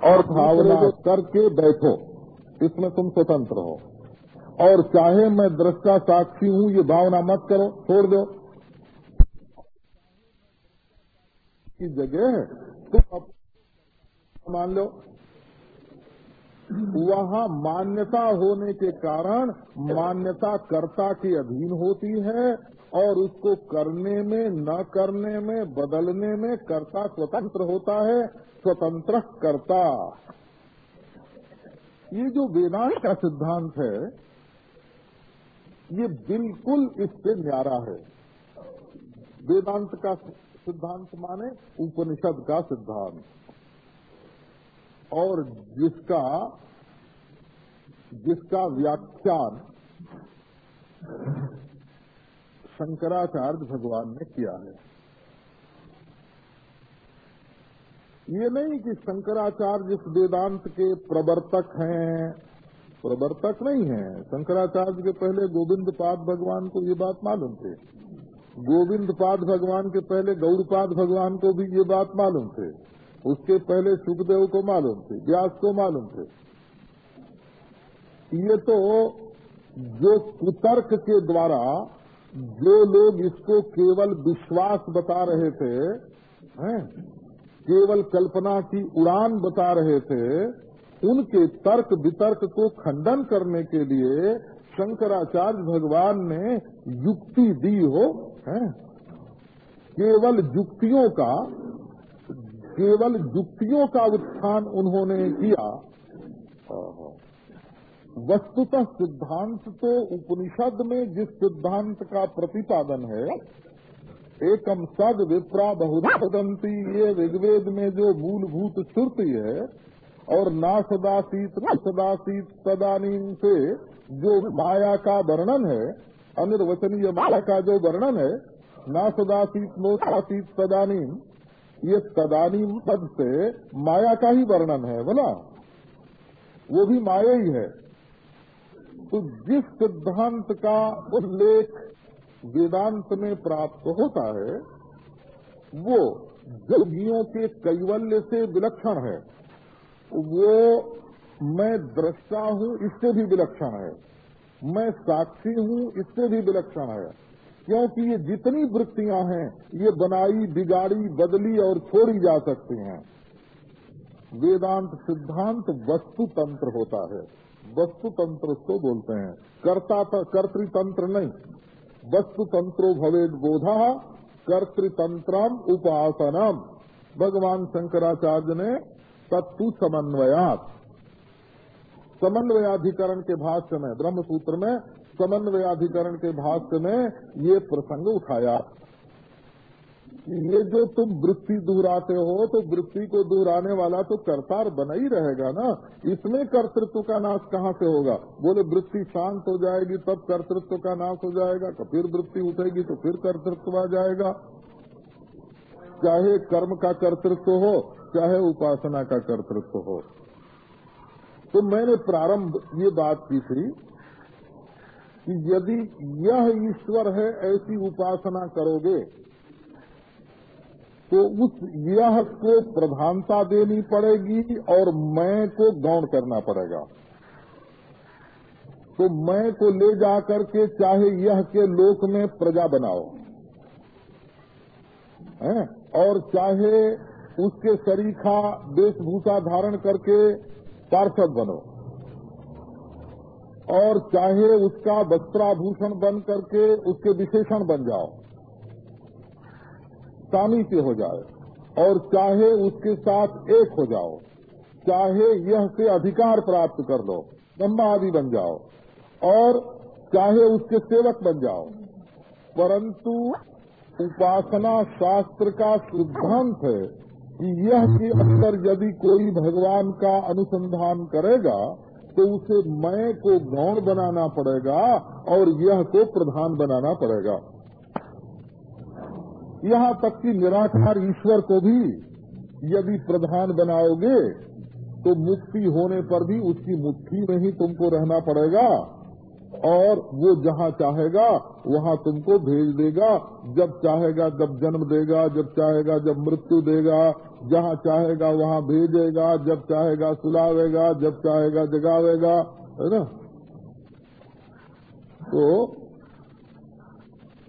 और भावना। करके बैठो इसमें तुम स्वतंत्र हो। और चाहे मैं दृष्टा साक्षी हूँ ये भावना मत करो छोड़ दो। की जगह तुम अब मान लो वहाँ मान्यता होने के कारण मान्यता कर्ता के अधीन होती है और उसको करने में न करने में बदलने में कर्ता स्वतंत्र होता है। स्वतंत्र कर्ता ये जो वेदांत का सिद्धांत है, ये बिल्कुल इससे न्यारा है। वेदांत का सिद्धांत माने उपनिषद का सिद्धांत। और जिसका जिसका व्याख्यान शंकराचार्य भगवान ने किया है। ये नहीं कि शंकराचार्य इस वेदांत के प्रवर्तक हैं। प्रवर्तक नहीं है। शंकराचार्य के पहले गोविंद पाद भगवान को ये बात मालूम थे। गोविंद पाद भगवान के पहले गौरपाद भगवान को भी ये बात मालूम थे। उसके पहले सुखदेव को मालूम थी व्यास को मालूम थे। ये तो जो कुतर्क के द्वारा जो लोग इसको केवल विश्वास बता रहे थे हैं, केवल कल्पना की उड़ान बता रहे थे, उनके तर्क वितर्क को खंडन करने के लिए शंकराचार्य भगवान ने युक्ति दी हो, हैं? केवल युक्तियों का, केवल युक्तियों का उत्थान उन्होंने किया वस्तुतः सिद्धांत तो उपनिषद में जिस सिद्धांत का प्रतिपादन है एकम सद विप्रा बहुत बहुदंती ये ऋग्वेद में जो मूलभूत श्रुति है, और ना सदासीत न सदासीत तदानीम से जो माया का वर्णन है, अनिर्वचनीय माया का जो वर्णन है ना सदासीत नोदासीत तदानीम, ये तदानीम पद से माया का ही वर्णन है बोला वो भी माया ही है। तो जिस सिद्धांत का उल्लेख वेदांत में प्राप्त होता है, वो जोगियों के कैवल्य से विलक्षण है। वो मैं दृष्टा हूँ, इससे भी विलक्षण है। मैं साक्षी हूँ, इससे भी विलक्षण है। क्योंकि ये जितनी वृत्तियाँ हैं, ये बनाई, बिगाड़ी, बदली और छोड़ी जा सकती हैं। वेदांत सिद्धांत वस्तु तंत्र होता है। वस्तु तंत्र उसको बोलते हैं। कर्ता कर्तृतंत्र नहीं। वस्तु तंत्रो भवेद बोधा कर्तृतंत्रम उपासनम। भगवान शंकराचार्य ने तत्व समन्वयात। समन्वयाधिकरण के भाष्य में, ब्रह्मसूत्र में समन्वयाधिकरण के भाष्य में ये प्रसंग उठाया। ये जो तुम वृत्ति दोहराते हो तो वृत्ति को दोहराने वाला तो कर्तार बना ही रहेगा ना। इसमें कर्तृत्व का नाश कहाँ से होगा? बोले, वृत्ति शांत हो जाएगी, तब कर्तृत्व का नाश हो जाएगा। तो फिर वृत्ति उठेगी तो फिर कर्तृत्व आ जाएगा। चाहे कर्म का कर्तृत्व हो, चाहे उपासना का कर्तृत्व हो। तो मैंने प्रारंभ ये बात की थी कि यदि यह ईश्वर है, ऐसी उपासना करोगे तो उस यह को प्रधानता देनी पड़ेगी और मैं को गौण करना पड़ेगा। तो मैं को ले जाकर के चाहे यह के लोक में प्रजा बनाओ। है? और चाहे उसके शरीखा वेशभूषा धारण करके पार्षद बनो। और चाहे उसका वस्त्राभूषण बन करके उसके विशेषण बन जाओ। सामीप्य हो जाए, और चाहे उसके साथ एक हो जाओ, चाहे यह से अधिकार प्राप्त कर लो ब्रह्मा आदि बन जाओ, और चाहे उसके सेवक बन जाओ। परंतु उपासना शास्त्र का सिद्धांत है कि यह के अंदर यदि कोई भगवान का अनुसंधान करेगा तो उसे मैं को गौण बनाना पड़ेगा, और यह को प्रधान बनाना पड़ेगा। यहाँ तक कि निराकार ईश्वर को भी यदि प्रधान बनाओगे तो मुक्ति होने पर भी उसकी मुट्ठी में ही तुमको रहना पड़ेगा। और वो जहाँ चाहेगा, वहाँ तुमको भेज देगा। जब चाहेगा, जब जन्म देगा, जब चाहेगा, जब मृत्यु देगा। जहाँ चाहेगा, वहाँ भेजेगा। जब चाहेगा, सुलावेगा। जब चाहेगा, जगावेगा। है ना? तो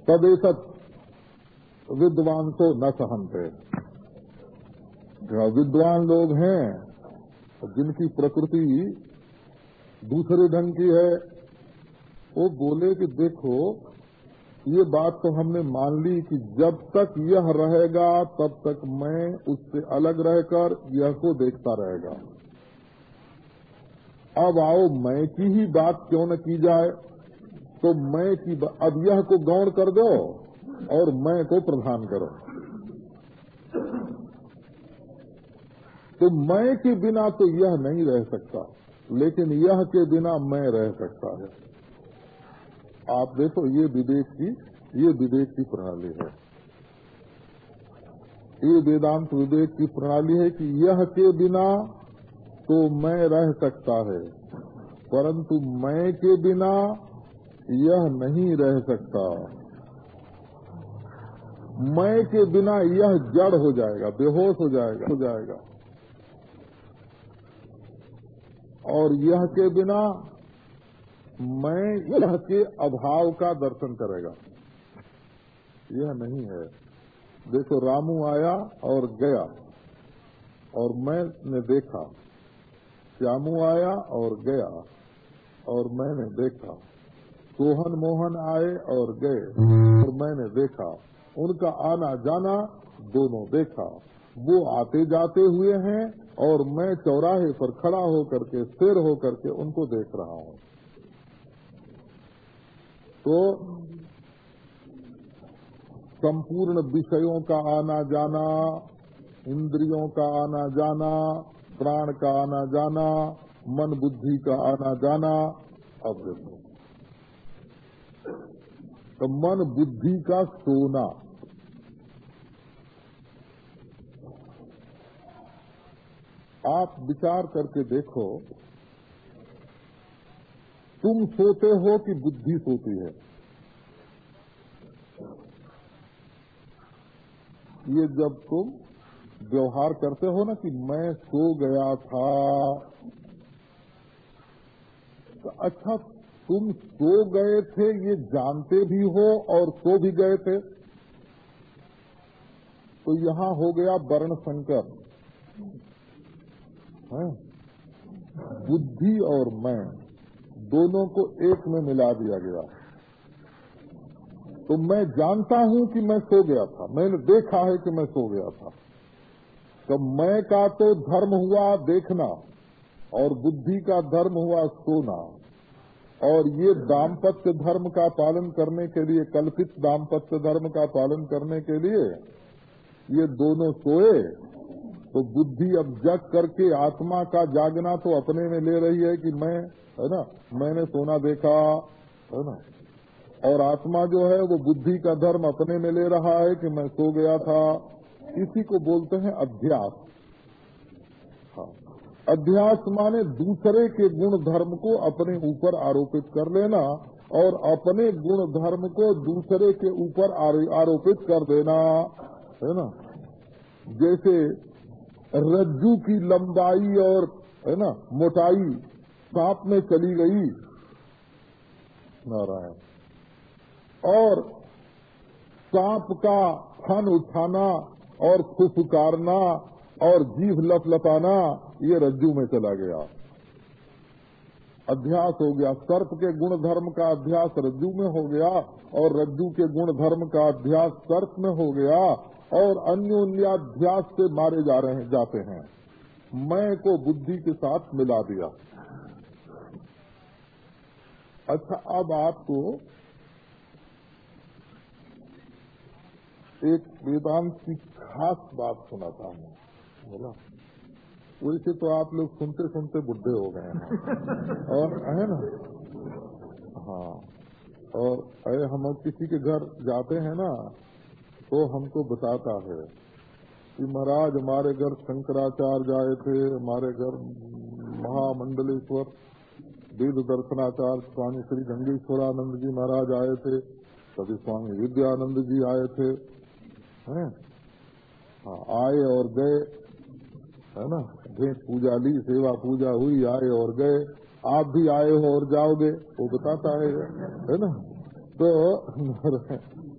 तदेशत विद्वान को न सहनते। विद्वान लोग हैं जिनकी प्रकृति दूसरे ढंग की है, वो बोले कि देखो, ये बात तो हमने मान ली कि जब तक यह रहेगा, तब तक मैं उससे अलग रहकर यह को देखता रहेगा। अब आओ, मैं की ही बात क्यों न की जाए? तो मैं की अब यह को गौण कर दो। और मैं को प्रधान करो। तो मैं के बिना तो यह नहीं रह सकता, लेकिन यह के बिना मैं रह सकता है। आप देखो, ये विवेक की, ये विवेक की प्रणाली है। ये वेदांत विवेक की प्रणाली है कि यह के बिना तो मैं रह सकता है, परंतु मैं के बिना यह नहीं रह सकता। मैं के बिना यह जड़ हो जाएगा, बेहोश हो जाएगा हो जाएगा। और यह के बिना मैं यह के अभाव का दर्शन करेगा। यह नहीं है। देखो, रामू आया और गया, और मैंने देखा। श्यामू आया और गया, और मैंने देखा। सोहन मोहन आए और गए, और मैंने देखा। उनका आना जाना दोनों देखा। वो आते जाते हुए हैं और मैं चौराहे पर खड़ा होकर के, स्थिर होकर के उनको देख रहा हूँ। तो संपूर्ण विषयों का आना जाना, इंद्रियों का आना जाना, प्राण का आना जाना, मन बुद्धि का आना जाना, अब देखो। तो मन बुद्धि का सोना आप विचार करके देखो, तुम सोते हो कि बुद्धि सोती है? ये जब तुम व्यवहार करते हो ना कि मैं सो गया था तो अच्छा तुम सो गए थे, ये जानते भी हो और सो भी गए थे। तो यहाँ हो गया वर्ण संकर। बुद्धि और मैं दोनों को एक में मिला दिया गया। तो मैं जानता हूँ कि मैं सो गया था। मैंने देखा है कि मैं सो गया था। तो मैं का तो धर्म हुआ देखना और बुद्धि का धर्म हुआ सोना। और ये दाम्पत्य धर्म का पालन करने के लिए, कल्पित दाम्पत्य धर्म का पालन करने के लिए ये दोनों सोए। तो बुद्धि अब जग करके आत्मा का जागना तो अपने में ले रही है कि मैं, है ना, मैंने सोना देखा, है ना। और आत्मा जो है, वो बुद्धि का धर्म अपने में ले रहा है कि मैं सो गया था। इसी को बोलते हैं अध्यास। हाँ। अध्यास माने दूसरे के गुण धर्म को अपने ऊपर आरोपित कर लेना और अपने गुण धर्म को दूसरे के ऊपर आरोपित कर देना, है ना। जैसे रज्जू की लंबाई और, है ना, मोटाई सांप में चली गई। नारायण। और सांप का फन उठाना और फुफकारना और जीभ लपलपाना ये रज्जू में चला गया। अध्यास हो गया। सर्प के गुण धर्म का अध्यास रज्जू में हो गया और रज्जू के गुण धर्म का अध्यास सर्प में हो गया। और अन्योन्याध्यास से मारे जा रहे हैं, जाते हैं। मैं को बुद्धि के साथ मिला दिया। अच्छा अब आपको एक वेदांत की खास बात सुनाता हूँ। बोला वैसे तो आप लोग सुनते सुनते बुढ़े हो गए हैं। और, है ना? हाँ। और, अरे, हम किसी के घर जाते हैं ना तो हमको बताता है कि महाराज हमारे घर शंकराचार्य आए थे हमारे घर महामंडलेश्वर वेद दर्शनाचार्य स्वामी श्री गंगेश्वरानंद जी महाराज आए थे कभी स्वामी विद्यानंद जी आए थे हैं हाँ, आए और गए है ना? भेंट पूजा ली सेवा पूजा हुई आए और गए। आप भी आए हो और जाओगे वो बताता है है ना? तो, तो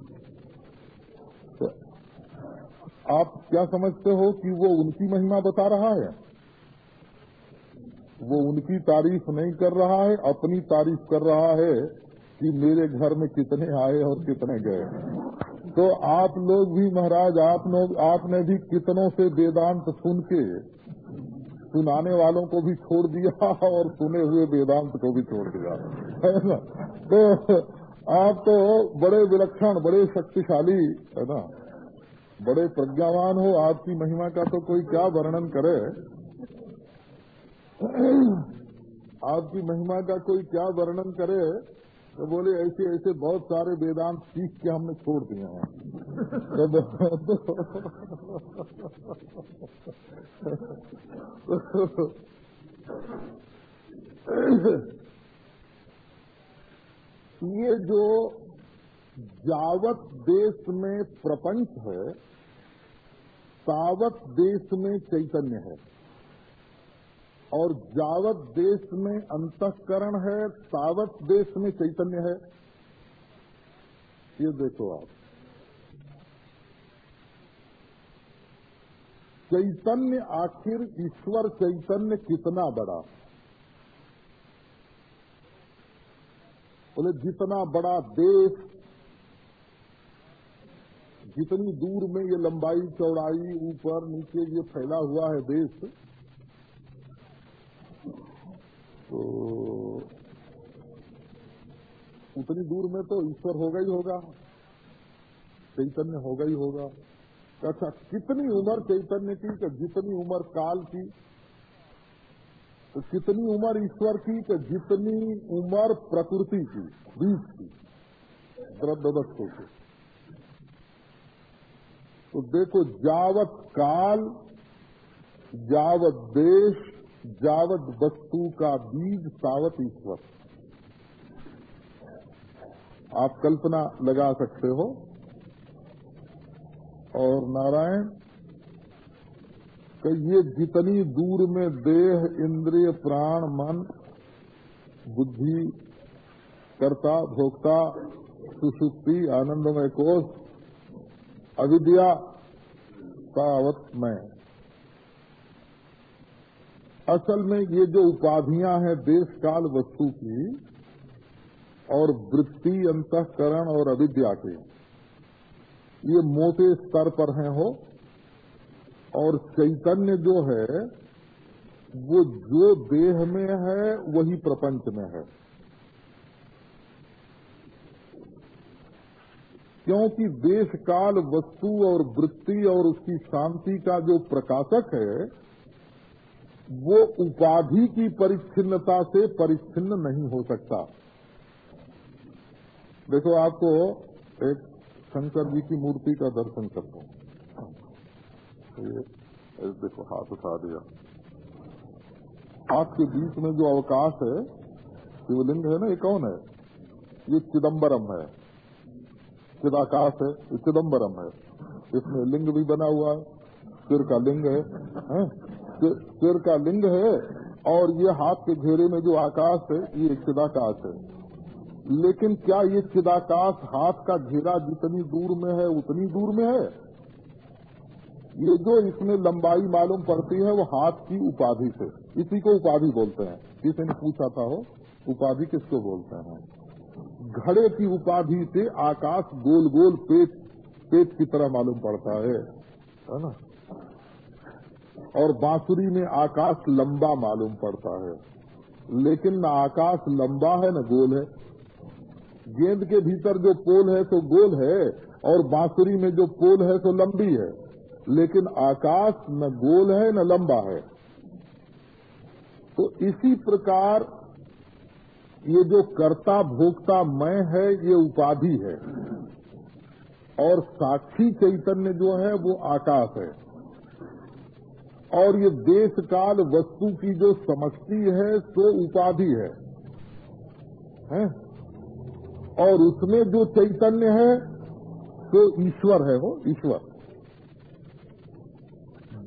आप क्या समझते हो कि वो उनकी महिमा बता रहा है? वो उनकी तारीफ़ नहीं कर रहा है, अपनी तारीफ़ कर रहा है कि मेरे घर में कितने आए और कितने गए। तो आप लोग भी महाराज, आप लोग, आपने भी कितनों से वेदांत सुन के, सुनाने वालों को भी छोड़ दिया और सुने हुए वेदांत को भी छोड़ दिया, है ना? तो आप तो बड़े विलक्षण, बड़े शक्तिशाली, है ना? बड़े प्रज्ञावान हो आपकी महिमा का तो कोई क्या वर्णन करे? आपकी महिमा का कोई क्या वर्णन करे? तो बोले, ऐसे ऐसे बहुत सारे वेदांत सीख के हमने छोड़ दिए हैं। तो ये जो जावत देश में प्रपंच है तावत देश में चैतन्य है। और जावत देश में अंतकरण है तावत देश में चैतन्य है। ये देखो आप। चैतन्य आखिर ईश्वर चैतन्य कितना बड़ा? बोले, जितना बड़ा देश जितनी दूर में ये लंबाई, चौड़ाई, ऊपर, नीचे ये फैला हुआ है देश तो उतनी दूर में तो ईश्वर होगा ही होगा, चैतन्य होगा ही होगा। अच्छा कितनी उम्र चैतन्य की कि जितनी उम्र काल की तो कितनी उम्र ईश्वर की कि जितनी उम्र प्रकृति की, बीज की द्रव्य की। तो देखो, जावत काल, जावत देश, जावत वस्तु का बीज सावत ईश्वर। आप कल्पना लगा सकते हो। और नारायण कि ये जितनी दूर में देह, इंद्रिय, प्राण, मन, बुद्धि, कर्ता, भोक्ता, सुसुप्ति, आनंदमय कोष अविद्या सावत में। असल में ये जो उपाधियाँ हैं देश काल वस्तु की और वृत्ति, अंतकरण और अविद्या के, ये मोटे स्तर पर हैं हो, और चैतन्य जो है, वो जो देह में है, वही प्रपंच में है। क्योंकि देश काल वस्तु और वृत्ति और उसकी शांति का जो प्रकाशक है, वो उपाधि की परिच्छिन्नता से परिच्छिन्न नहीं हो सकता। देखो, आपको एक शंकर जी की मूर्ति का दर्शन करता हूँ। ये देखो, हाथ उठा दिया। आपके बीच में जो अवकाश है, शिवलिंग है ना, ये कौन है? ये चिदम्बरम है। चिदाकाश है ये चिदम्बरम है। इसमें लिंग भी बना हुआ है सिर का लिंग है, है? सिर का लिंग है और ये हाथ के घेरे में जो आकाश है ये चिदाकाश है। लेकिन क्या ये चिदाकाश हाथ का घेरा जितनी दूर में है उतनी दूर में है? ये जो इसमें लंबाई मालूम पड़ती है वो हाथ की उपाधि से। इसी को उपाधि बोलते हैं। किसी ने पूछा था हो उपाधि किसको बोलते हैं? घड़े की उपाधि से आकाश गोल गोल पेट पेट की तरह मालूम पड़ता है है ना? और बांसुरी में आकाश लंबा मालूम पड़ता है, लेकिन न आकाश लंबा है, न गोल है। गेंद के भीतर जो पोल है तो गोल है, और बांसुरी में जो पोल है तो लंबी है, लेकिन आकाश न गोल है, न लंबा है। तो इसी प्रकार ये जो कर्ता भोक्ता मैं है ये उपाधि है। और साक्षी चैतन्य जो है वो आकाश है। और ये देश काल वस्तु की जो समष्टि है सो उपाधि है, है? और उसमें जो चैतन्य है तो ईश्वर है वो ईश्वर।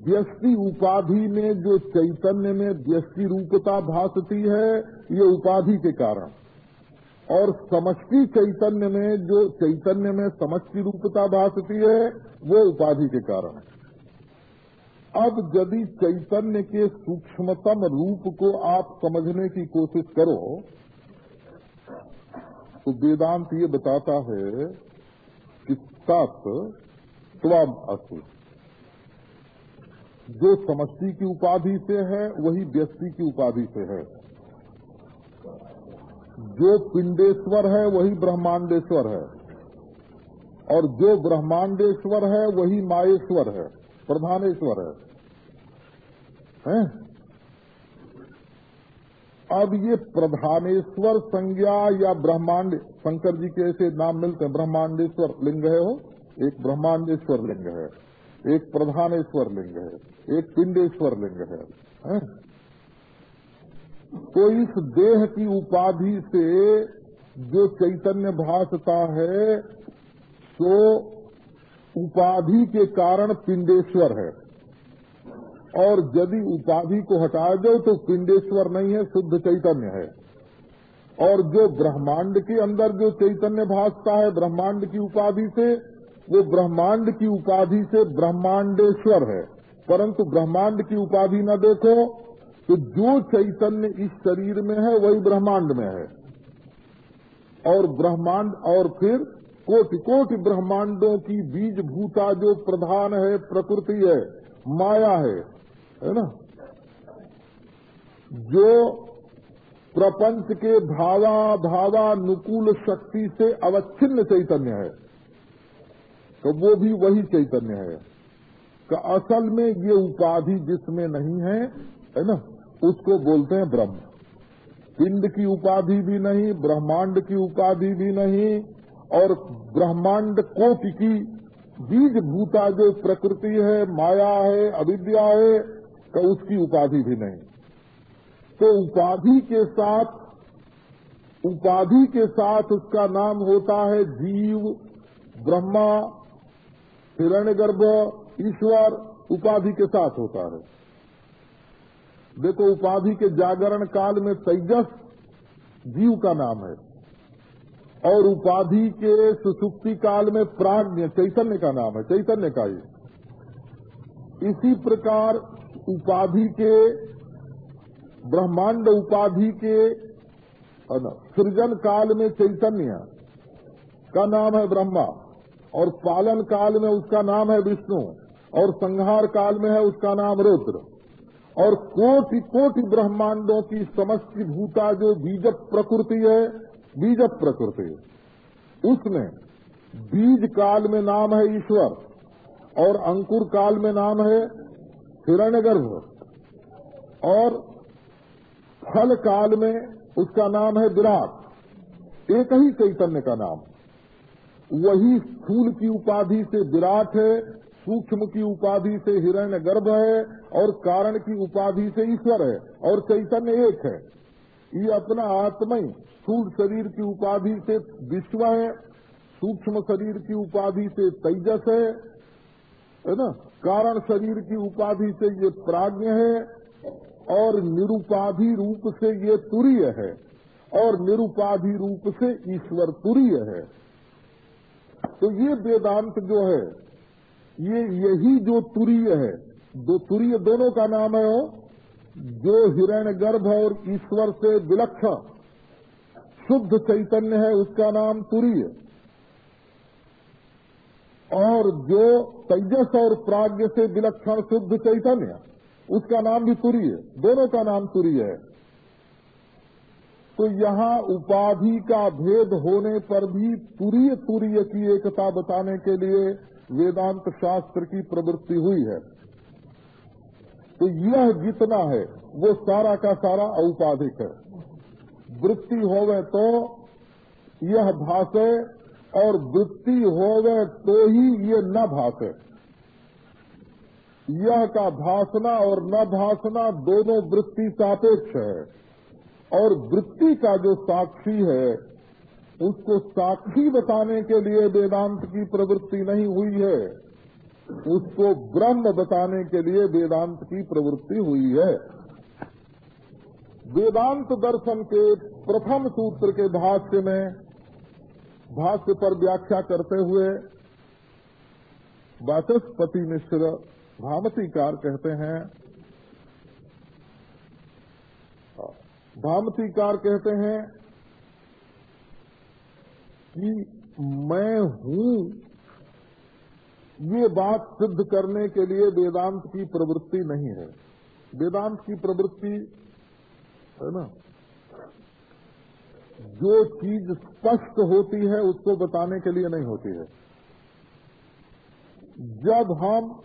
व्यष्टि उपाधि में जो चैतन्य में व्यस्ति रूपता भासती है, ये उपाधि के कारण। और समष्टि चैतन्य में जो चैतन्य में समष्टि रूपता भासती है, वो उपाधि के कारण। अब यदि चैतन्य के सूक्ष्मतम रूप को आप समझने की कोशिश करो तो वेदांत ये बताता है कि तत् त्वम जो समष्टि की उपाधि से है वही व्यक्ति की उपाधि से है। जो पिंडेश्वर है वही ब्रह्मांडेश्वर है। और जो ब्रह्मांडेश्वर है वही माएश्वर है प्रधानेश्वर है, हैं? अब ये प्रधानेश्वर संज्ञा या ब्रह्मांड शंकर जी के ऐसे नाम मिलते हैं ब्रह्मांडेश्वर लिंग है वो एक ब्रह्मांडेश्वर लिंग है एक प्रधानेश्वर लिंग है। एक पिंडेश्वर लिंग है, है? तो इस देह की उपाधि से जो चैतन्य भासता है तो उपाधि के कारण पिंडेश्वर है। और यदि उपाधि को हटा दो तो पिंडेश्वर नहीं है शुद्ध चैतन्य है। और जो ब्रह्मांड के अंदर जो चैतन्य भासता है ब्रह्मांड की उपाधि से वो ब्रह्मांड की उपाधि से ब्रह्मांडेश्वर है। परंतु ब्रह्मांड की उपाधि न देखो तो जो चैतन्य इस शरीर में है, वही ब्रह्मांड में है। और ब्रह्मांड, और फिर कोटि कोटि ब्रह्मांडों की बीज भूता जो प्रधान है, प्रकृति है, माया है है ना? जो प्रपंच के भावा भावानुकूल शक्ति से अवच्छिन्न चैतन्य है तो वो भी वही चैतन्य है। का असल में ये उपाधि जिसमें नहीं है है ना, उसको बोलते हैं ब्रह्म। पिंड की उपाधि भी नहीं, ब्रह्मांड की उपाधि भी नहीं, और ब्रह्मांड कोटि की बीज भूता जो प्रकृति है, माया है, अविद्या है तो उसकी उपाधि भी नहीं। तो उपाधि के साथ, उपाधि के साथ उसका नाम होता है जीव, ब्रह्मा, हिरण्यगर्भ ईश्वर उपाधि के साथ होता है। देखो, उपाधि के जागरण काल में तेजस जीव का नाम है। और उपाधि के सुसुप्ति काल में प्राग्ञ चैतन्य का नाम है, चैतन्य का ही। इसी प्रकार उपाधि के, ब्रह्मांड उपाधि के सृजन काल में चैतन्य का नाम है ब्रह्मा। और पालन काल में उसका नाम है विष्णु। और संहार काल में है उसका नाम रुद्र। और कोटि कोटि ब्रह्मांडों की समस्त भूता जो बीज प्रकृति है, बीज प्रकृति उसमें बीज काल में नाम है ईश्वर और अंकुर काल में नाम है हिरण्यगर्भ और फल काल में उसका नाम है विराट। एक ही चैतन्य का नाम। वही स्थूल की उपाधि से विराट है सूक्ष्म की उपाधि से हिरण्य गर्भ है और कारण की उपाधि से ईश्वर है और चैतन्य एक है। ये अपना आत्मा ही स्थूल शरीर की उपाधि से विश्व है, सूक्ष्म शरीर की उपाधि से तेजस है है ना? कारण शरीर की उपाधि से ये प्राज्ञ है और निरुपाधि रूप से ये तुरीय है और निरुपाधि रूप से ईश्वर तुरीय है। तो ये वेदांत जो है ये यही जो तुरीय है दो तुरीय दोनों का नाम है, जो हिरण गर्भ और ईश्वर से विलक्षण शुद्ध चैतन्य है, उसका नाम तुरीय। और जो तेजस और प्राग्ञ से विलक्षण शुद्ध चैतन्य, उसका नाम भी तुरीय, दोनों का नाम तुरीय है। तो यहाँ उपाधि का भेद होने पर भी तुरीय तुरीय की एकता बताने के लिए वेदांत शास्त्र की प्रवृत्ति हुई है। तो यह जितना है, वो सारा का सारा औपाधिक है। वृत्ति होवे तो यह भाषे और वृत्ति होवे तो ही ये न भाषे यह का भाषना और न भाषना दोनों वृत्ति सापेक्ष है। और वृत्ति का जो साक्षी है उसको साक्षी बताने के लिए वेदांत की प्रवृत्ति नहीं हुई है। उसको ब्रह्म बताने के लिए वेदांत की प्रवृत्ति हुई है। वेदांत दर्शन के प्रथम सूत्र के भाष्य में, भाष्य पर व्याख्या करते हुए वाचस्पति मिश्र भामतीकार कहते हैं। भामतीकार कहते हैं कि मैं हूँ। ये बात सिद्ध करने के लिए वेदांत की प्रवृत्ति नहीं है। वेदांत की प्रवृत्ति, है ना? जो चीज़ स्पष्ट होती है, उसको बताने के लिए नहीं होती है। जब हम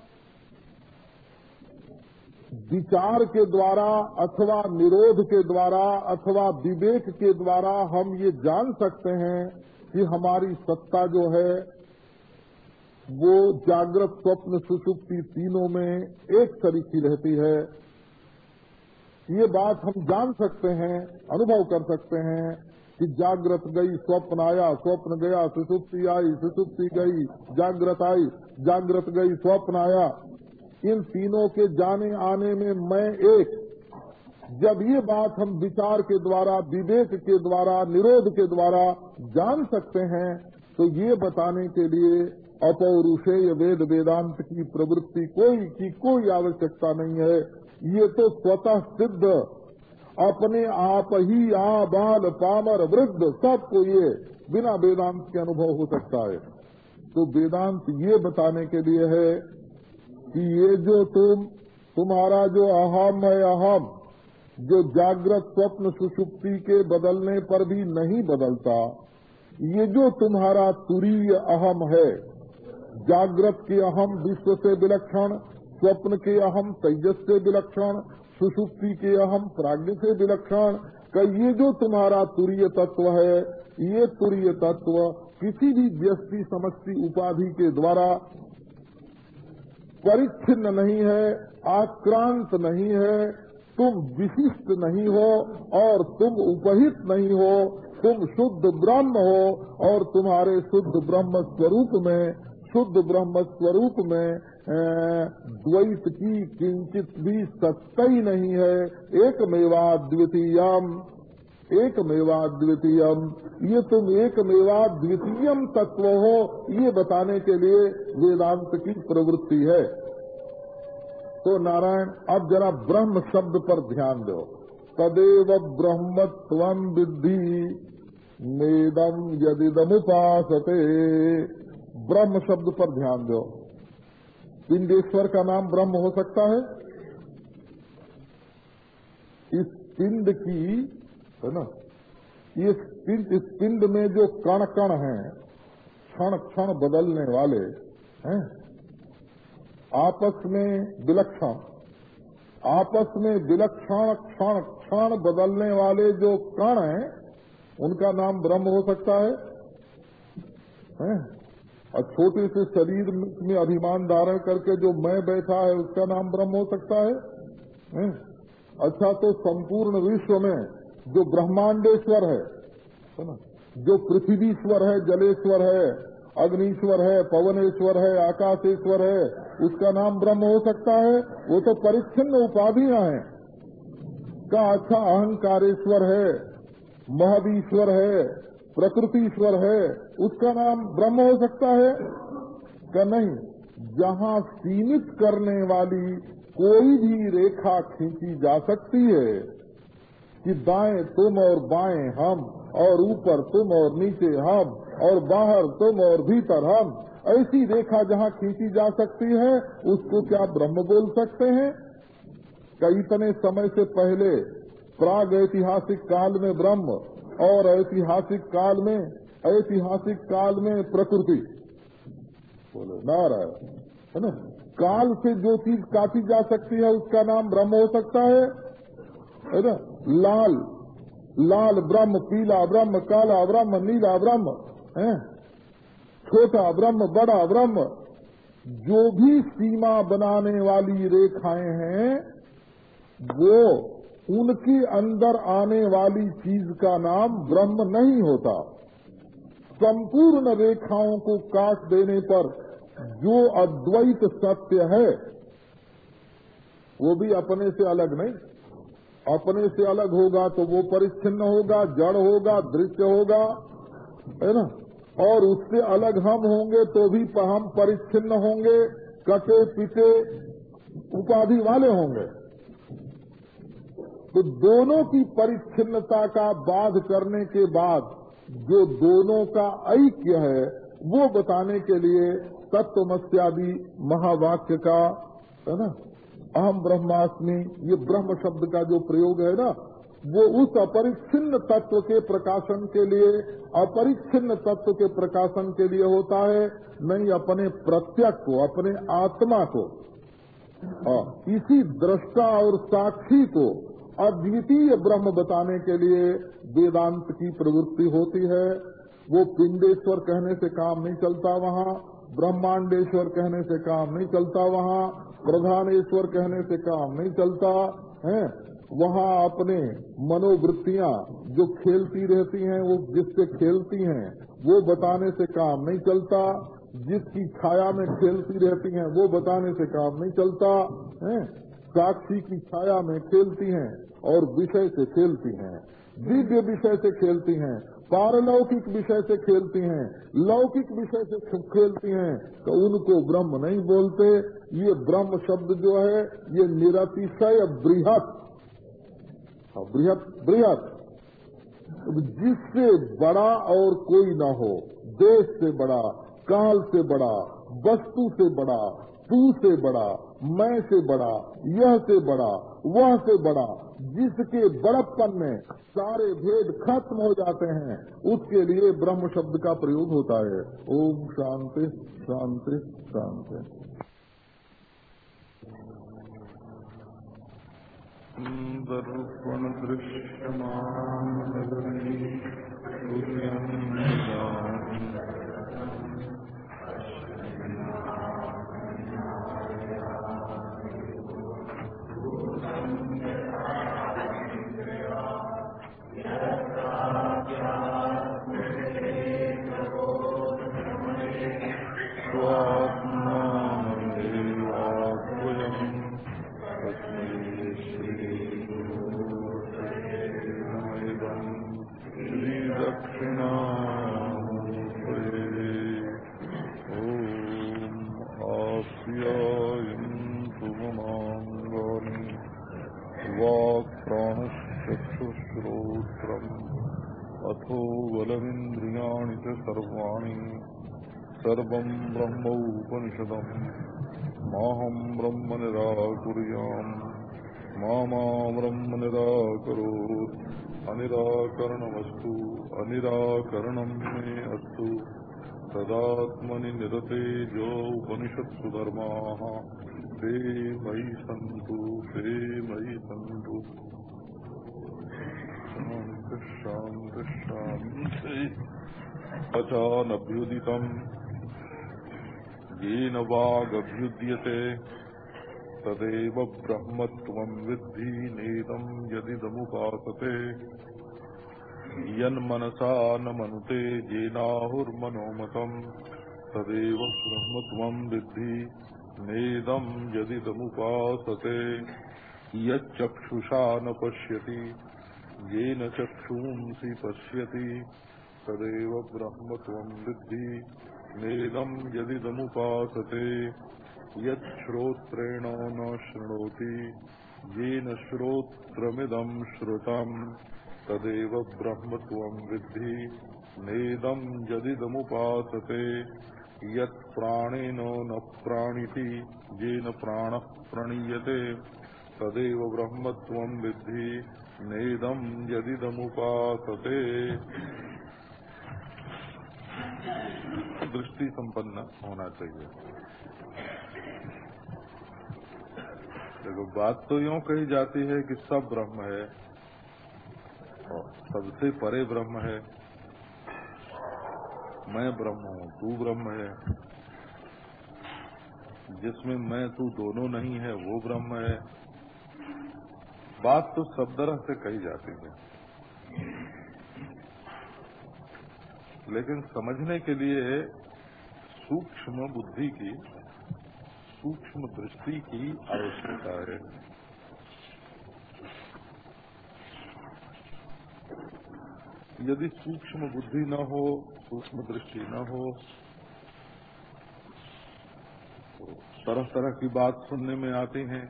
विचार के द्वारा अथवा निरोध के द्वारा अथवा विवेक के द्वारा हम ये जान सकते हैं कि हमारी सत्ता जो है, वो जागृत स्वप्न सुसुप्ति तीनों में एक तरीकी रहती है। ये बात हम जान सकते हैं, अनुभव कर सकते हैं कि जागृत गई, स्वप्न आया, स्वप्न गया, सुसुप्ति आई, सुसुप्ति गई, जागृत आई, जागृत गई, स्वप्न आया। इन तीनों के जाने आने में मैं एक जब ये बात हम विचार के द्वारा, विवेक के द्वारा, निरोध के द्वारा जान सकते हैं तो ये बताने के लिए अपौरुषेय वेद वेदांत की प्रवृत्ति कोई की कोई आवश्यकता नहीं है। ये तो स्वतः सिद्ध, अपने आप ही आ बाल पामर वृद्ध, सबको ये बिना वेदांत के अनुभव हो सकता है। तो वेदांत ये बताने के लिए है कि ये जो तुम, तुम्हारा जो अहम है अहम जो जागृत स्वप्न सुषुप्ति के बदलने पर भी नहीं बदलता, ये जो तुम्हारा तुरीय अहम है, जागृत के अहम विश्व से विलक्षण, स्वप्न के अहम तेजस से विलक्षण, सुषुप्ति के अहम प्राज्ञ से विलक्षण का ये जो तुम्हारा तुरीय तत्व है, ये तुरीय तत्व किसी भी व्यस्ति समस्ती उपाधि के द्वारा परिच्छिन्न नहीं है, आक्रांत नहीं है तुम विशिष्ट नहीं हो और तुम उपहित नहीं हो, तुम शुद्ध ब्रह्म हो और तुम्हारे शुद्ध ब्रह्म स्वरूप में, शुद्ध ब्रह्म स्वरूप में द्वैत की किंचित भी सत्ता ही नहीं है। एक मेवा द्वितीयम एक मेवा द्वितीयम ये तुम एक मेवा द्वितीयम तत्व हो, ये बताने के लिए वेदांत की प्रवृत्ति है। तो नारायण, अब जरा ब्रह्म शब्द पर ध्यान दो। तदेव ब्रह्मत्व विद्धि नेदम यदिदमुपासते। ब्रह्म शब्द पर ध्यान दो। पिंडेश्वर का नाम ब्रह्म हो सकता है? इस पिंड की, है ना? इस पिंड इस पिंड में जो कण कण हैं क्षण क्षण बदलने वाले, हैं? आपस में विलक्षण आपस में विलक्षण क्षण क्षण बदलने वाले जो कण हैं उनका नाम ब्रह्म हो सकता है, है? और छोटे से शरीर में अभिमान धारण करके जो मैं बैठा है उसका नाम ब्रह्म हो सकता है, है? अच्छा तो संपूर्ण विश्व में जो ब्रह्मांडेश्वर है है ना जो पृथ्वीश्वर है जलेश्वर है अग्निश्वर है, पवनेश्वर है, आकाशेश्वर है, उसका नाम ब्रह्म हो सकता है, वो तो परिच्छिन्न उपाधियाँ हैं। का अच्छा अहंकारेश्वर है, महदीश्वर है, प्रकृतिश्वर है, उसका नाम ब्रह्म हो सकता है? का नहीं, जहाँ सीमित करने वाली कोई भी रेखा खींची जा सकती है कि दाएँ तुम और बाएँ हम, और ऊपर तुम और नीचे हम, और बाहर तुम और भीतर हम। ऐसी रेखा जहाँ खींची जा सकती है, उसको क्या ब्रह्म बोल सकते हैं? कई इतने समय से पहले प्राग ऐतिहासिक काल में ब्रह्म, और ऐतिहासिक काल में, ऐतिहासिक काल में प्रकृति। बोले, नारायण, है ना? काल से जो चीज़ काटी जा सकती है, उसका नाम ब्रह्म हो सकता है। है ना? लाल। लाल, ब्रह्म, पीला, ब्रह्म, काला, ब्रह्म, नीला, ब्रह्म, है? छोटा ब्रह्म, बड़ा ब्रह्म, जो भी सीमा बनाने वाली रेखाएँ हैं, वो उनके अंदर आने वाली चीज़ का नाम ब्रह्म नहीं होता। संपूर्ण रेखाओं को काट देने पर जो अद्वैत सत्य है, वो भी अपने से अलग नहीं। अपने से अलग होगा तो वो परिच्छिन्न होगा, जड़ होगा, दृश्य होगा, है ना? और उससे अलग हम होंगे तो भी हम परिच्छिन्न होंगे, कटे पिटे उपाधि वाले होंगे। तो दोनों की परिच्छिन्नता का बाध करने के बाद जो दोनों का ऐक्य है, वो बताने के लिए तत्वमस्यादि महावाक्य का, है ना? अहम ब्रह्मास्मि, ये ब्रह्म शब्द का जो प्रयोग है ना, वो उस अपरिच्छिन्न तत्व के प्रकाशन के लिए, अपरिच्छिन्न तत्व के प्रकाशन के लिए होता है, नहीं अपने प्रत्यक को, अपने आत्मा को। इसी दृष्टा और साक्षी को अद्वितीय ब्रह्म बताने के लिए वेदांत की प्रवृत्ति होती है। वो पिंडेश्वर कहने से काम नहीं चलता वहाँ, ब्रह्मांडेश्वर कहने से काम नहीं चलता वहाँ प्रधानेश्वर कहने से काम नहीं चलता, है? वहाँ अपने मनोवृत्तियाँ जो खेलती रहती हैं, वो जिससे खेलती हैं, वो बताने से काम नहीं चलता। जिसकी छाया में खेलती रहती हैं, वो बताने से काम नहीं चलता, है? साक्षी की छाया में खेलती हैं और विषय से खेलती हैं। दिव्य विषय से खेलती हैं पारलौकिक विषय से खेलती हैं, लौकिक विषय से खेलती हैं तो उनको ब्रह्म नहीं बोलते। ये ब्रह्म शब्द जो है, ये निरतिशय बृहत। बृहत बृहत। जिससे बड़ा और कोई न हो, देश से बड़ा, काल से बड़ा, वस्तु से बड़ा, तू से बड़ा, मैं से बड़ा, यह से बड़ा वह से बड़ा, जिसके बड़प्पन में सारे भेद खत्म हो जाते हैं, उसके लिए ब्रह्म शब्द का प्रयोग होता है। ओम शांति शांति शांति। दर्पण दृश्यमान ब्रह्मोपनिषदम् माहम् ब्रह्म निराकुर्याम्। मा ब्रह्म निराकरोत्। अनिराकरणमस्तु। अनिराकरणम् मे अस्तु। तदात्मनि निरते जो उपनिषत्सु धर्माः। ते मयि सन्तु। ते मयि सन्तु। शान्ति शान्ति। अचानभ्युदितम्। येन वागभ्युद्यते तदेव ब्रह्मत्वम् विद्धि नेदम् यदिदमुपासते। यन्मनसा न मनुते येनाहुर्मनोमतम् तदेव ब्रह्मत्वम् विद्धि नेदम् यदिदमुपासते। यच्चक्षुषा न पश्यति, येन चक्षुंसि पश्यति। तदेव ब्रह्मत्वम् विद्धि नेदम् यदिदमुपासते, यच्छ्रोत्रेण न शृणोति, येन श्रोत्रमिदम् श्रुतम् तदेव ब्रह्मत्वम् विद्धि। नेदम् यदिदमुपासते, यत्प्राणेन न प्राणिति, येन प्राणः प्रणीयते, तदेव ब्रह्मत्वम् विद्धि। नेदम् यदिदमुपासते। दृष्टि संपन्न होना चाहिए। देखो, बात तो यूँ कही जाती है कि सब ब्रह्म है और सबसे परे ब्रह्म है। मैं ब्रह्म हूँ, तू ब्रह्म है। जिसमें मैं, तू दोनों नहीं है, वो ब्रह्म है। बात तो सब तरह से कही जाती है। लेकिन समझने के लिए सूक्ष्म बुद्धि की, सूक्ष्म दृष्टि की आवश्यकता है। यदि सूक्ष्म बुद्धि न हो, सूक्ष्म दृष्टि न हो तो तरह तरह की बात सुनने में आती हैं।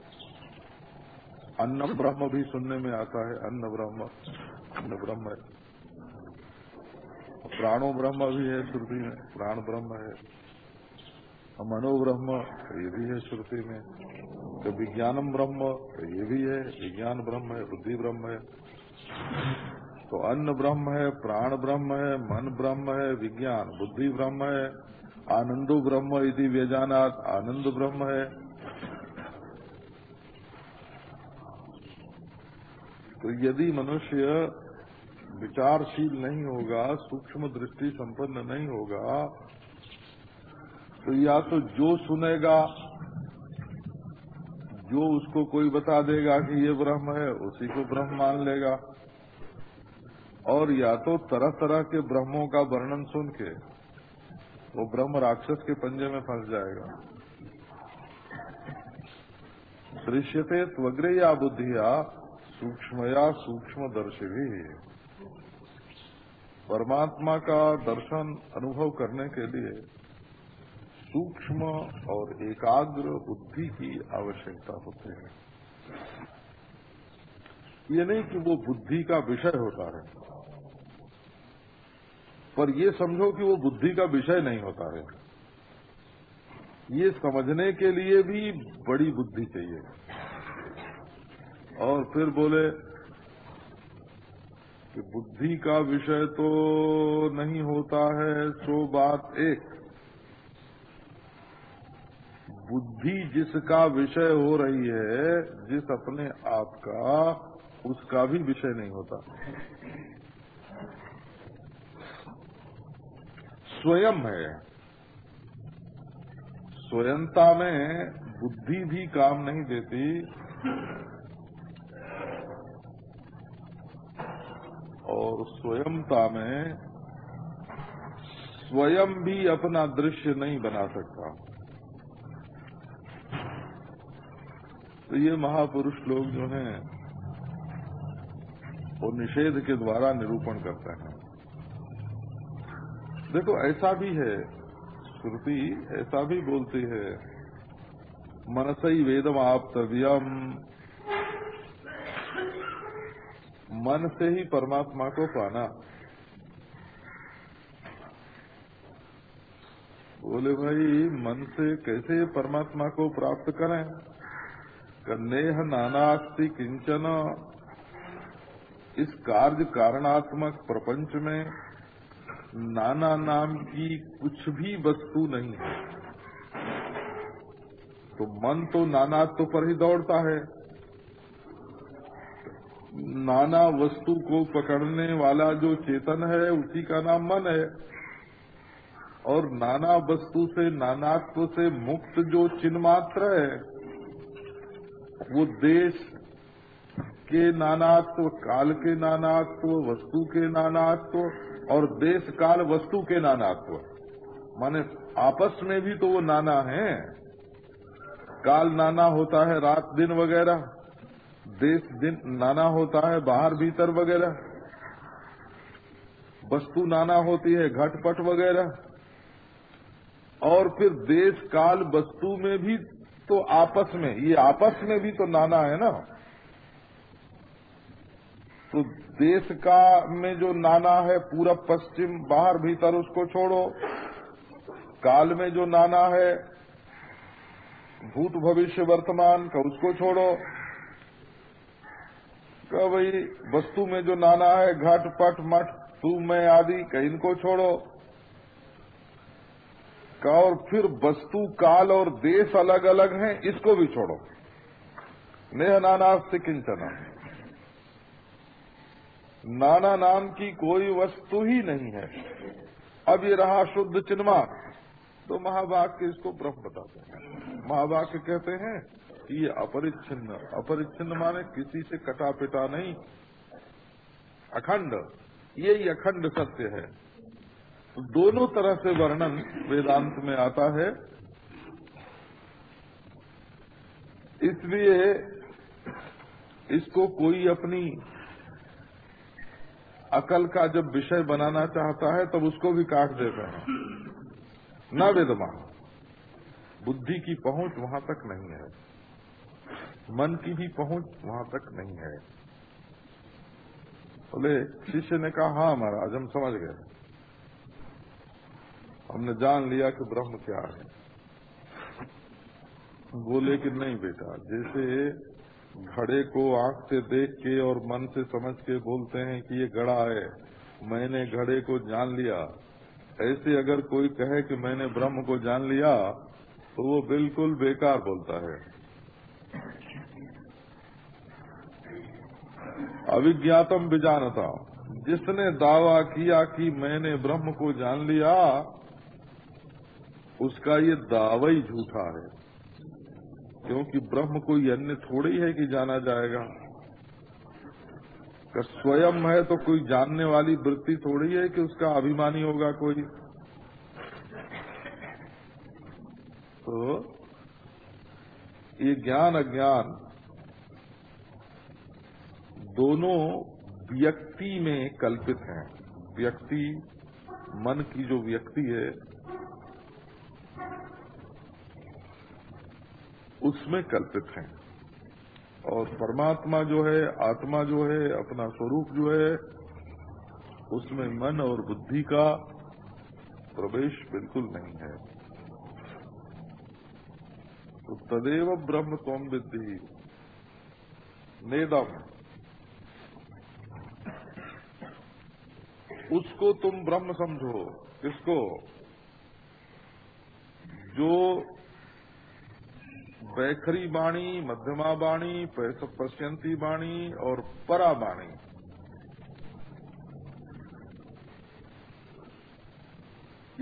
अन्न ब्रह्म भी सुनने में आता है। अन्न ब्रह्म अन्न ब्रह्म प्राणो ब्रह्म भी है, श्रुति में, प्राण ब्रह्म है। मनो ब्रह्म ये भी है श्रुति में। तो विज्ञानम ब्रह्म तो ये भी है। विज्ञान ब्रह्म है, बुद्धि ब्रह्म है। तो अन्न ब्रह्म है, प्राण ब्रह्म है, मन ब्रह्म है, विज्ञान, बुद्धि ब्रह्म है। आनंदो ब्रह्म यदि व्यजानात, आनंद ब्रह्म है। तो यदि मनुष्य विचारशील नहीं होगा, सूक्ष्म दृष्टि संपन्न नहीं होगा तो या तो जो सुनेगा, जो उसको कोई बता देगा कि ये ब्रह्म है, उसी को ब्रह्म मान लेगा। और या तो तरह तरह के ब्रह्मों का वर्णन सुन के, वो ब्रह्म राक्षस के पंजे में फंस जाएगा। दृश्यते त्वग्रे या बुद्धिया, सूक्ष्मया सूक्ष्म दर्शी भी परमात्मा का दर्शन अनुभव करने के लिए सूक्ष्म और एकाग्र बुद्धि की आवश्यकता होती है। ये नहीं कि वो बुद्धि का विषय होता है, पर ये समझो कि वो बुद्धि का विषय नहीं होता है। ये समझने के लिए भी बड़ी बुद्धि चाहिए। और फिर बोले कि बुद्धि का विषय तो नहीं होता है, सो बात एक। बुद्धि जिसका विषय हो रही है, जिस अपने आप का, उसका भी विषय नहीं होता। स्वयं है। स्वयंता में बुद्धि भी काम नहीं देती। और स्वयंता में स्वयं भी अपना दृश्य नहीं बना सकता। तो ये महापुरुष लोग जो हैं, वो निषेध के द्वारा निरूपण करते हैं। देखो, ऐसा भी है, श्रुति ऐसा भी बोलती है मनसई वेदम आप्तव्यम मन से ही परमात्मा को पाना। बोले भाई, मन से कैसे परमात्मा को प्राप्त करें? कन्नेह नानास्ति किंचन। इस कार्य कारणात्मक प्रपंच में नाना नाम की कुछ भी वस्तु नहीं है। तो मन तो नानात्व पर ही दौड़ता है। नाना वस्तु को पकड़ने वाला जो चेतन है, उसी का नाम मन है। और नाना वस्तु से, नानात्व से मुक्त जो चिन्ह मात्र है, वो देश के नानात्व, काल के नानात्व, वस्तु के नानात्व और देश काल वस्तु के नानात्व। माने आपस में भी तो वो नाना है। काल नाना होता है, रात दिन वगैरह। देश दिन नाना होता है, बाहर भीतर वगैरह। वस्तु नाना होती है, घटपट वगैरह। और फिर देश काल वस्तु में भी तो आपस में, ये आपस में भी तो नाना है ना। तो देश का में जो नाना है, पूरब, पश्चिम, बाहर भीतर उसको छोड़ो। काल में जो नाना है, भूत भविष्य वर्तमान का उसको छोड़ो। का भाई, वस्तु में जो नाना है, घट पट मठ, तू, मैं आदि का इनको छोड़ो। का और फिर वस्तु, काल और देश अलग अलग हैं, इसको भी छोड़ो। नेह नाना से किंचना। नाना नाम की कोई वस्तु ही नहीं है। अब ये रहा शुद्ध चिन्मा तो महावाक्य इसको ब्रह्म बताते हैं। महावाक्य कहते हैं ये अपरिच्छिन्न अपरिच्छिन्न माने किसी से कटा पिटा नहीं। अखंड ये ही अखंड सत्य है। तो दोनों तरह से वर्णन वेदांत में आता है। इसलिए इसको कोई अपनी अकल का जब विषय बनाना चाहता है, तब उसको भी काट देते हैं। न वेदमा, बुद्धि की पहुँच वहाँ तक नहीं है। मन की भी पहुँच वहाँ तक नहीं है। बोले, शिष्य ने कहा हाँ महाराज, हम समझ गए हमने जान लिया कि ब्रह्म क्या है। बोले कि, नहीं बेटा, जैसे घड़े को आँख से देख के और मन से समझ के बोलते हैं कि ये घड़ा है, मैंने घड़े को जान लिया। ऐसे अगर कोई कहे कि मैंने ब्रह्म को जान लिया तो वो बिल्कुल बेकार बोलता है। अविज्ञातम बिजानता जिसने दावा किया कि मैंने ब्रह्म को जान लिया, उसका ये दावा ही झूठा है। क्योंकि ब्रह्म कोई अन्य थोड़ी है कि जाना जाएगा। अगर स्वयं है तो कोई जानने वाली वृत्ति थोड़ी है कि उसका अभिमानी होगा कोई। तो ये ज्ञान अज्ञान दोनों व्यक्ति में कल्पित हैं। व्यक्ति, मन की जो व्यक्ति है, उसमें कल्पित हैं। और परमात्मा जो है, आत्मा जो है, अपना स्वरूप जो है, उसमें मन और बुद्धि का प्रवेश बिल्कुल नहीं है। तो तदेव ब्रह्म तोम विद्धि। नेदम। उसको तुम ब्रह्म समझो। किसको? जो बैखरी बाणी, मध्यमा बाणी पश्यंती बाणी और परा बाणी।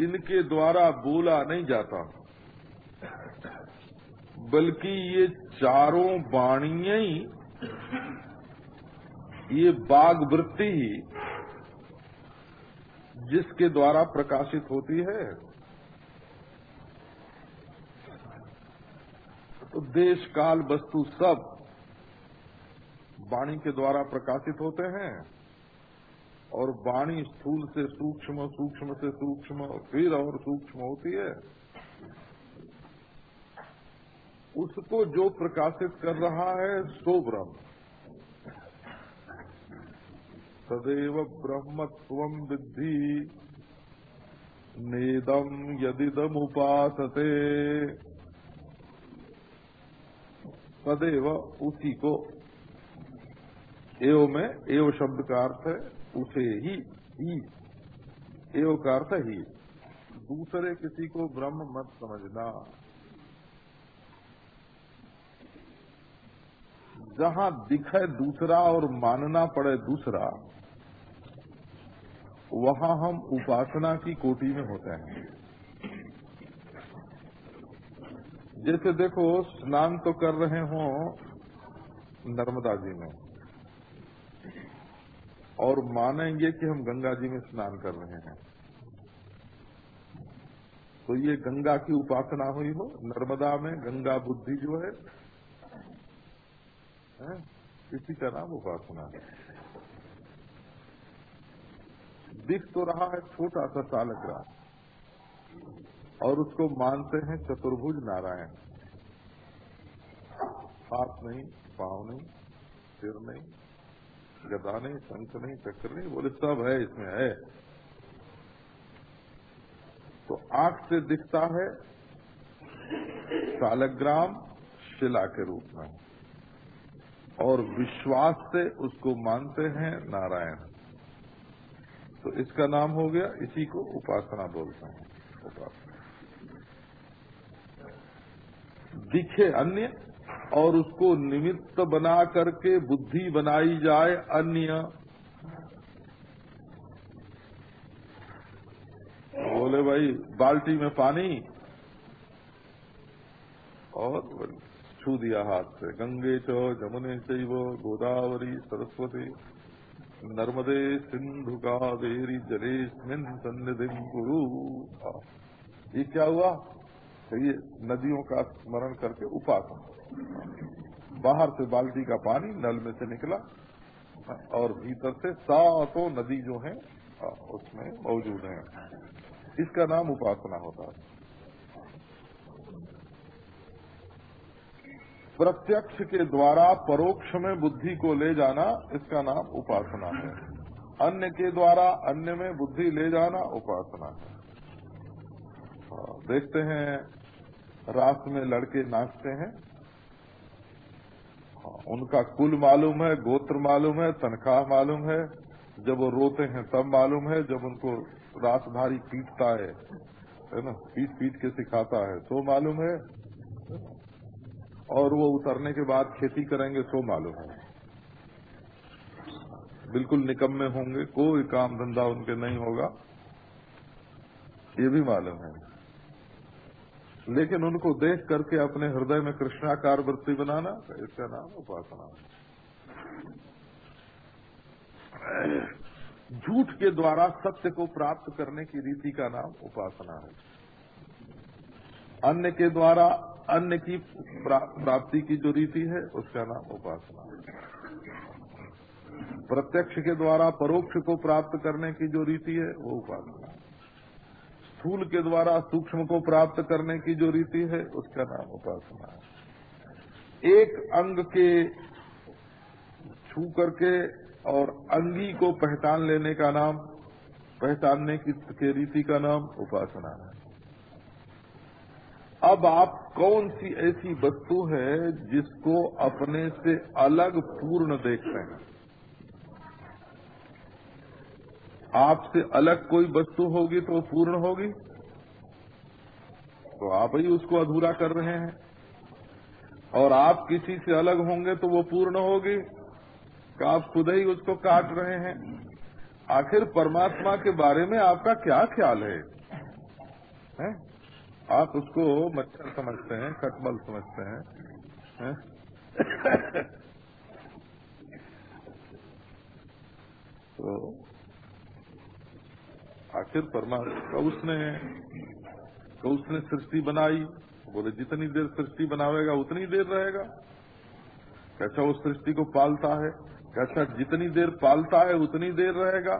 इनके द्वारा बोला नहीं जाता। बल्कि ये चारों बाणियाँ ही, ये बाग वृत्ति ही, जिसके द्वारा प्रकाशित होती है। तो देश, काल, वस्तु सब वाणी के द्वारा प्रकाशित होते हैं, और वाणी स्थूल से सूक्ष्म सूक्ष्म से सूक्ष्म, फिर और सूक्ष्म होती है। उसको जो प्रकाशित कर रहा है, सो ब्रह्म। सदैव ब्रह्मत्व विद्धि। नेदम यदिदम उपासते सदैव उसी को। एव में, एव शब्द का अर्थ है, उसे ही ही। एव का अर्थ ही। दूसरे किसी को ब्रह्म मत समझना। जहाँ दिखे दूसरा और मानना पड़े दूसरा, वहाँ हम उपासना की कोटि में होते हैं जैसे देखो, स्नान तो कर रहे हो नर्मदा जी में, और मानेंगे कि हम गंगा जी में स्नान कर रहे हैं तो ये गंगा की उपासना हुई हो, नर्मदा में गंगा बुद्धि जो है? इसी का नाम उपासना है दिख तो रहा है छोटा सा सालग्राम, और उसको मानते हैं चतुर्भुज नारायण। हाथ नहीं, पाँव नहीं, सिर नहीं, गदा नहीं, शंख नहीं, चक्र नहीं, बोले सब है, इसमें है। तो आँख से दिखता है सालग्राम शिला के रूप में। और विश्वास से उसको मानते हैं नारायण। तो इसका नाम हो गया, इसी को उपासना बोलते हैं। उपासना दिखे अन्य, और उसको निमित्त बना करके बुद्धि बनाई जाए अन्य। बोले भाई, बाल्टी में पानी और छू दिया हाथ से गंगे चो जमुने चो गोदावरी सरस्वती। नर्मदे सिंधु कावेरी जलेस्मिन सन्निधि गुरु ये क्या हुआ? ये नदियों का स्मरण करके उपासना। बाहर से बाल्टी का पानी नल में से निकला और भीतर से सातों नदी जो है उसमें मौजूद है। इसका नाम उपासना होता है। प्रत्यक्ष के द्वारा परोक्ष में बुद्धि को ले जाना, इसका नाम उपासना है। अन्य के द्वारा अन्य में बुद्धि ले जाना उपासना है। देखते हैं, रात में लड़के नाचते हैं। उनका कुल मालूम है, गोत्र मालूम है तनख्वाह मालूम है। जब वो रोते हैं, तब मालूम है, जब उनको रातधारी पीटता है है ना? पीट पीट के सिखाता है तो मालूम है और वो उतरने के बाद खेती करेंगे सो मालूम है। बिल्कुल निकम्मे होंगे, कोई काम धंधा उनके नहीं होगा, ये भी मालूम है। लेकिन उनको देख करके अपने हृदय में कृष्णाकार वृत्ति बनाना इसका नाम उपासना है। झूठ के द्वारा सत्य को प्राप्त करने की रीति का नाम उपासना है। अन्य के द्वारा अन्य की प्राप्ति की जो रीति है, उसका नाम उपासना। प्रत्यक्ष के द्वारा परोक्ष को प्राप्त करने की जो रीति है, वो उपासना। स्थूल के द्वारा सूक्ष्म को प्राप्त करने की जो रीति है, उसका नाम उपासना। है एक अंग के छू करके और अंगी को पहचान लेने का नाम, पहचानने के रीति का नाम उपासना है। अब आप कौन सी ऐसी वस्तु है जिसको अपने से अलग पूर्ण देखते हैं? आपसे अलग कोई वस्तु होगी तो वो पूर्ण होगी? तो आप ही उसको अधूरा कर रहे हैं। और आप किसी से अलग होंगे तो वो पूर्ण होगी। तो आप खुद ही उसको काट रहे हैं। आखिर परमात्मा के बारे में आपका क्या ख्याल है, है? आप उसको मच्छर समझते हैं, कटबल समझते हैं, है? तो आखिर परमात्मा उसने तो उसने सृष्टि बनाई। बोले, जितनी देर सृष्टि बनावेगा, उतनी देर रहेगा। कैसा वो सृष्टि को पालता है, कैसा जितनी देर पालता है, उतनी देर रहेगा।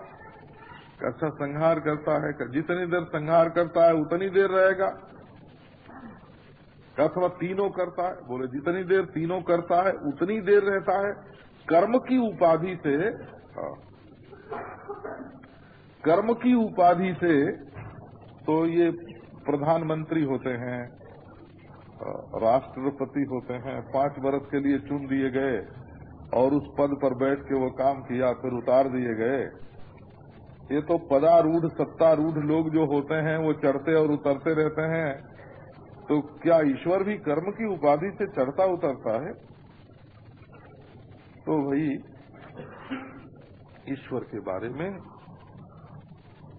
कैसा संहार करता है जितनी देर संहार करता है, उतनी देर रहेगा। अथवा तीनों करता है। बोले जितनी देर तीनों करता है उतनी देर रहता है। कर्म की उपाधि से हाँ, कर्म की उपाधि से तो ये प्रधानमंत्री होते हैं हाँ, राष्ट्रपति होते हैं। पाँच वर्ष के लिए चुन दिए गए और उस पद पर बैठ के वो काम किया फिर उतार दिए गए। ये तो पदारूढ़ सत्तारूढ़ लोग जो होते हैं वो चढ़ते और उतरते रहते हैं। तो क्या ईश्वर भी कर्म की उपाधि से चढ़ता उतरता है? तो भाई, ईश्वर के बारे में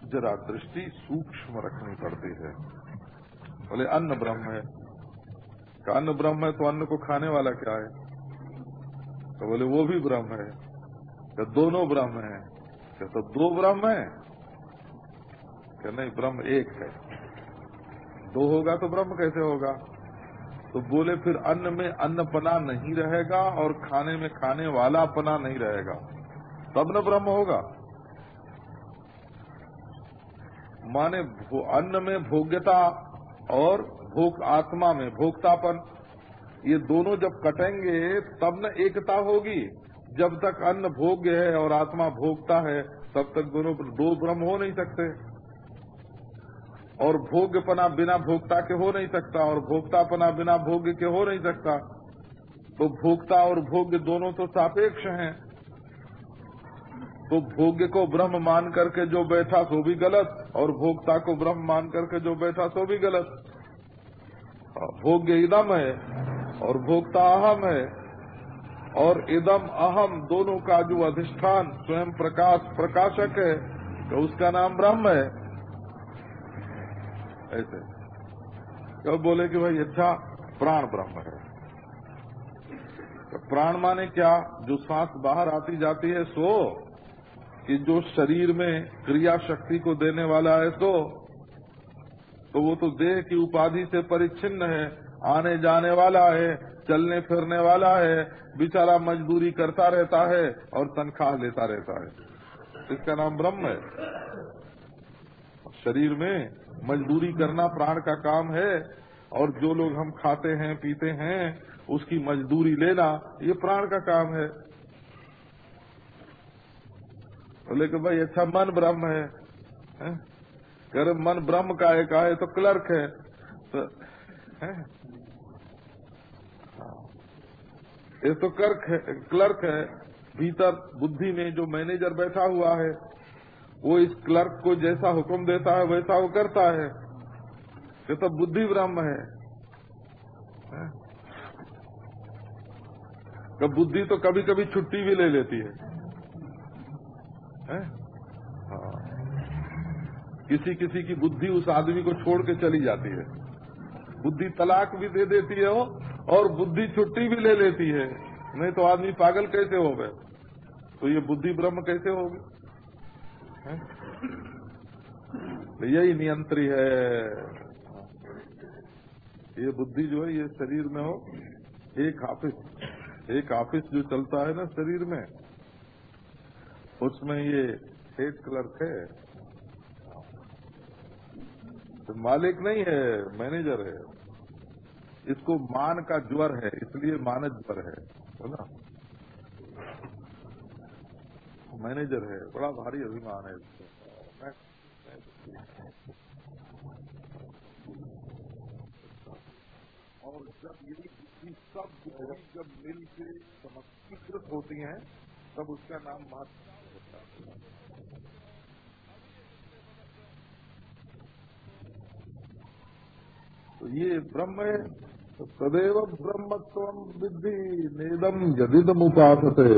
जरा दृष्टि सूक्ष्म रखनी पड़ती है। बोले, अन्न ब्रह्म है। का अन्न ब्रह्म है तो अन्न को खाने वाला क्या है? तो बोले, वो भी ब्रह्म है। क्या दोनों ब्रह्म है। क्या तो दो ब्रह्म है। क्या नहीं, ब्रह्म एक है। दो होगा तो ब्रह्म कैसे होगा? तो बोले, फिर अन्न में अन्न पना नहीं रहेगा और खाने में खाने वाला पना नहीं रहेगा। तब न ब्रह्म होगा। माने अन्न में भोग्यता और भोग आत्मा में भोक्तापन, ये दोनों जब कटेंगे, तब न एकता होगी। जब तक अन्न भोग्य है और आत्मा भोगता है, तब तक दोनों, दो ब्रह्म हो नहीं सकते। और भोग्यपना बिना भोक्ता के हो नहीं सकता, और भोक्तापना बिना भोग्य के हो नहीं सकता। तो भोक्ता और भोग्य दोनों तो सापेक्ष हैं। तो भोग्य को ब्रह्म मान करके जो बैठा सो भी गलत, और भोक्ता को ब्रह्म मान करके जो बैठा सो भी गलत। भोग्य इदम है, और भोक्ता अहम है, और इदम अहम दोनों का जो अधिष्ठान स्वयं प्रकाश, प्रकाशक है तो उसका नाम ब्रह्म है। ऐसे। कब बोले कि भाई अच्छा प्राण ब्रह्म है। तो प्राण माने क्या? जो सांस बाहर आती जाती है, सो। कि जो शरीर में क्रिया शक्ति को देने वाला है, सो। तो वो तो देह की उपाधि से परिच्छिन्न है, आने जाने वाला है, चलने फिरने वाला है, बेचारा मजदूरी करता रहता है और तनख्वाह लेता रहता है। इसका नाम ब्रह्म है। शरीर में मजदूरी करना प्राण का काम है और जो लोग हम खाते हैं, पीते हैं, उसकी मजदूरी लेना, ये प्राण का काम है बोले कि भाई अच्छा मन ब्रह्म है? अगर मन ब्रह्म का है का है तो क्लर्क है तो है? ये तो क्लर्क है क्लर्क है, भीतर बुद्धि में जो मैनेजर बैठा हुआ है वो इस क्लर्क को जैसा हुक्म देता है वैसा वो करता है। ये तो बुद्धि ब्रह्म है, है? बुद्धि तो कभी कभी छुट्टी भी ले लेती है, है? हाँ। किसी किसी की बुद्धि उस आदमी को छोड़ के चली जाती है। बुद्धि तलाक भी दे देती है वो और बुद्धि छुट्टी भी ले लेती है। नहीं तो आदमी पागल कैसे हो गए तो ये बुद्धि ब्रह्म कैसे होगी? तो यही नियंत्री है। ये बुद्धि जो है, ये शरीर में हो, एक ऑफ़िस एक ऑफ़िस जो चलता है ना शरीर में, उसमें ये हेड क्लर्क है। तो मालिक नहीं है, मैनेजर है। इसको मान का ज्वर है, इसलिए मानस ज्वर है बोला मैनेजर है, बड़ा भारी अभिमान है इसको। और जब ये सब जब मिल के समस्तीकृत होती हैं, तब उसका नाम मात्र होता है तो ये ब्रह्म है तो सदैव ब्रह्मत्व विद्धि नेदम यदिदम उपासते